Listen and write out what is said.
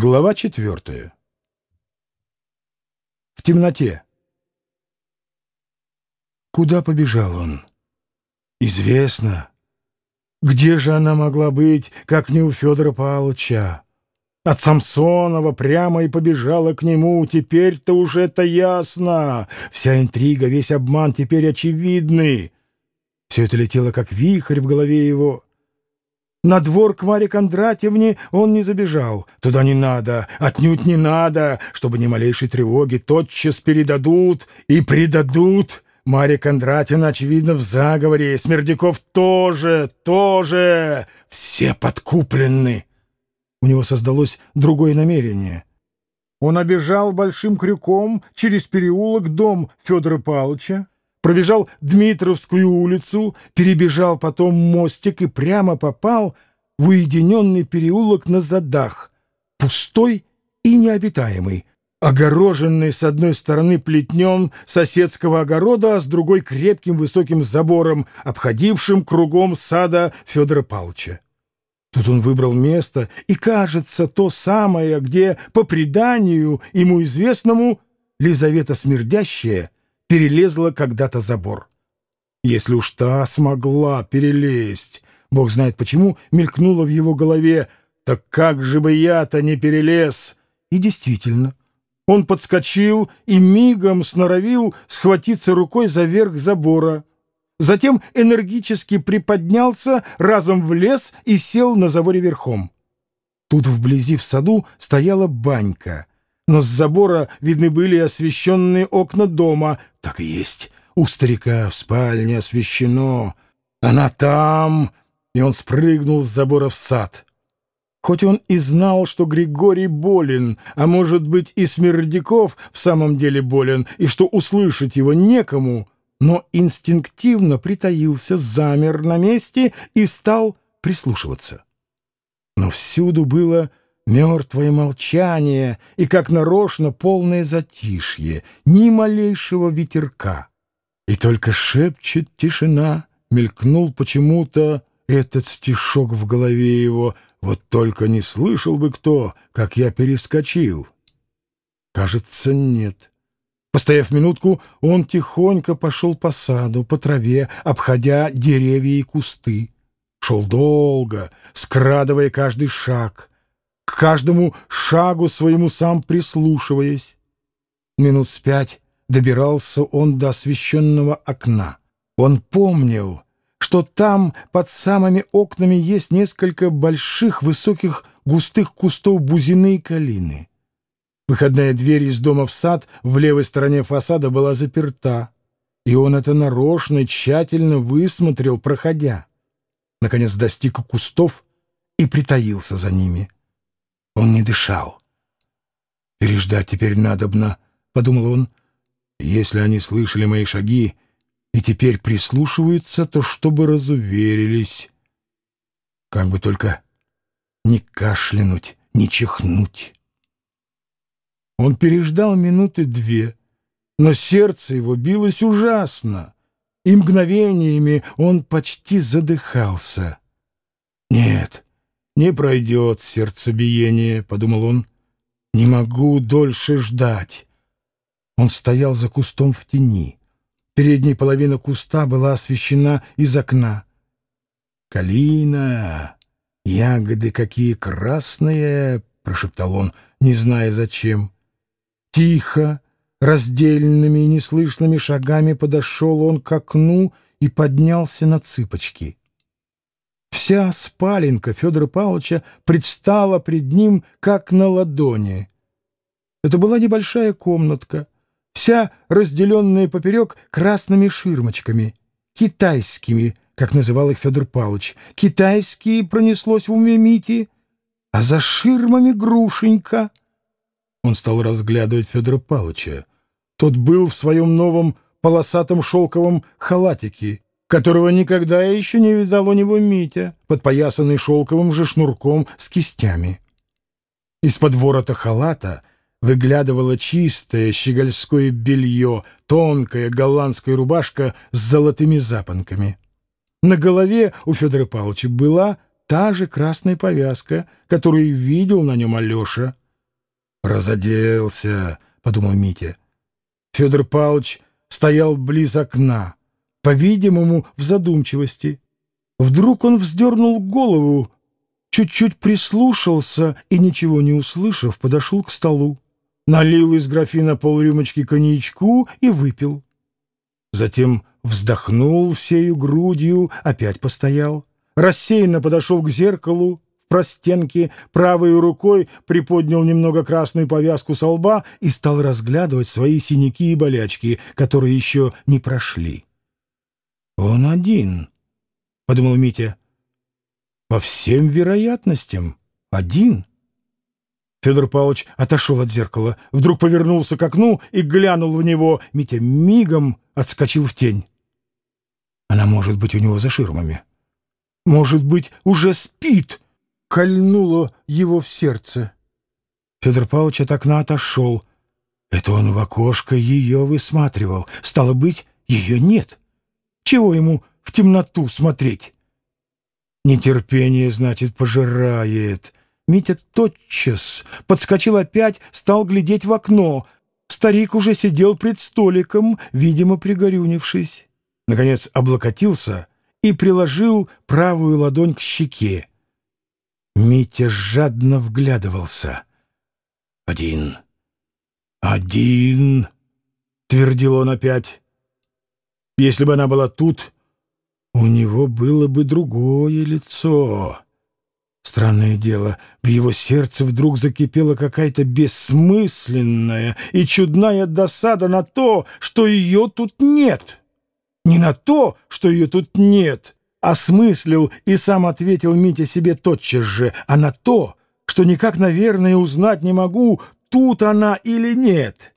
Глава четвертая. В темноте. Куда побежал он? Известно. Где же она могла быть, как не у Федора Павловича? От Самсонова прямо и побежала к нему. Теперь-то уже это ясно. Вся интрига, весь обман теперь очевидны. Все это летело, как вихрь в голове его. На двор к Марье Кондратьевне он не забежал. Туда не надо, отнюдь не надо, чтобы ни малейшей тревоги тотчас передадут и предадут. Марья Кондратьевна, очевидно, в заговоре. Смердяков тоже, тоже. Все подкуплены. У него создалось другое намерение. Он обежал большим крюком через переулок дом Федора Павловича, пробежал Дмитровскую улицу, перебежал потом мостик и прямо попал в уединенный переулок на задах, пустой и необитаемый, огороженный с одной стороны плетнем соседского огорода, а с другой крепким высоким забором, обходившим кругом сада Федора Павловича. Тут он выбрал место, и, кажется, то самое, где, по преданию ему известному, Лизавета Смердящая — перелезла когда-то забор. Если уж та смогла перелезть, бог знает почему, мелькнуло в его голове, так как же бы я-то не перелез? И действительно, он подскочил и мигом сноровил схватиться рукой за верх забора. Затем энергически приподнялся, разом влез и сел на заборе верхом. Тут вблизи в саду стояла банька — но с забора видны были освещенные окна дома. Так и есть. У старика в спальне освещено. Она там, и он спрыгнул с забора в сад. Хоть он и знал, что Григорий болен, а может быть и Смердяков в самом деле болен, и что услышать его некому, но инстинктивно притаился, замер на месте и стал прислушиваться. Но всюду было Мертвое молчание и, как нарочно, полное затишье, ни малейшего ветерка. И только шепчет тишина, мелькнул почему-то этот стишок в голове его, вот только не слышал бы кто, как я перескочил. Кажется, нет. Постояв минутку, он тихонько пошел по саду, по траве, обходя деревья и кусты. Шел долго, скрадывая каждый шаг — к каждому шагу своему сам прислушиваясь. Минут с пять добирался он до освещенного окна. Он помнил, что там под самыми окнами есть несколько больших высоких густых кустов бузины и калины. Выходная дверь из дома в сад в левой стороне фасада была заперта, и он это нарочно тщательно высмотрел, проходя. Наконец достиг кустов и притаился за ними. Он не дышал. «Переждать теперь надобно», — подумал он. «Если они слышали мои шаги и теперь прислушиваются, то чтобы разуверились. Как бы только не кашлянуть, не чихнуть». Он переждал минуты две, но сердце его билось ужасно, и мгновениями он почти задыхался. «Нет». «Не пройдет сердцебиение», — подумал он. «Не могу дольше ждать». Он стоял за кустом в тени. Передняя половина куста была освещена из окна. «Калина! Ягоды какие красные!» — прошептал он, не зная зачем. Тихо, раздельными и неслышными шагами подошел он к окну и поднялся на цыпочки. Вся спаленка Федора Павловича предстала пред ним, как на ладони. Это была небольшая комнатка, вся разделенная поперек красными ширмочками, китайскими, как называл их Федор Павлович. Китайские пронеслось в уме Мити, а за ширмами грушенька. Он стал разглядывать Федора Павловича. Тот был в своем новом полосатом шелковом халатике, которого никогда еще не видал у него Митя, подпоясанный шелковым же шнурком с кистями. Из-под ворота халата выглядывало чистое щегольское белье, тонкая голландская рубашка с золотыми запонками. На голове у Федора Павловича была та же красная повязка, которую видел на нем Алеша, «Разоделся», — подумал Митя. Федор Павлович стоял близ окна, по-видимому, в задумчивости. Вдруг он вздернул голову, чуть-чуть прислушался и, ничего не услышав, подошел к столу, налил из графина полрюмочки коньячку и выпил. Затем вздохнул всею грудью, опять постоял, рассеянно подошел к зеркалу, простенке, правой рукой приподнял немного красную повязку со лба и стал разглядывать свои синяки и болячки, которые еще не прошли. «Он один», — подумал Митя. «По всем вероятностям, один». Федор Павлович отошел от зеркала, вдруг повернулся к окну и глянул в него. Митя мигом отскочил в тень. Она может быть у него за ширмами. Может быть, уже спит, кольнуло его в сердце. Федор Павлович от окна отошел. Это он в окошко ее высматривал. Стало быть, ее нет. Чего ему в темноту смотреть? Нетерпение, значит, пожирает. Митя тотчас подскочил опять, стал глядеть в окно. Старик уже сидел пред столиком, видимо, пригорюнившись. Наконец облокотился и приложил правую ладонь к щеке. Митя жадно вглядывался. «Один, один!» — твердил он опять. «Если бы она была тут, у него было бы другое лицо». Странное дело, в его сердце вдруг закипела какая-то бессмысленная и чудная досада на то, что ее тут нет. Не на то, что ее тут нет, осмыслил и сам ответил Митя себе тотчас же, а на то, что никак, наверное, узнать не могу, тут она или нет.